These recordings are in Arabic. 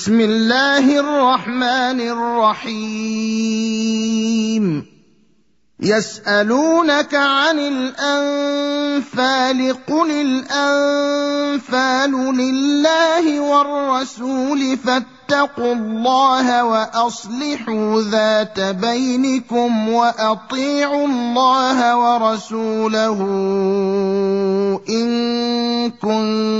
بسم الله الرحمن الرحيم. يسألونك عن الأنفال قل الأنفال لله والرسول فاتقوا الله وأصلحوا ذات بينكم وأطيعوا الله ورسوله إن كنتم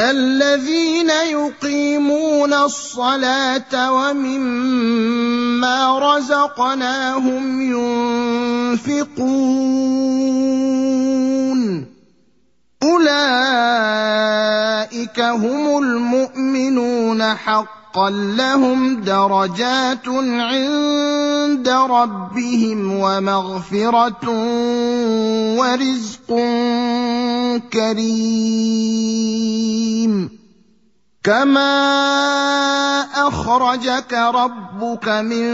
الذين يقيمون الصلاة ومما رزقناهم ينفقون. أولئك هم المؤمنون. حقا لهم درجات عند ربهم ومغفرة ورزق كريم. كما اخرجك ربك من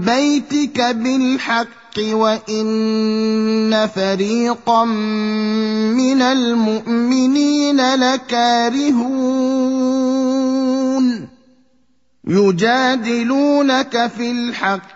بيتك بالحق وان فريقا من المؤمنين لكارهون يجادلونك في الحق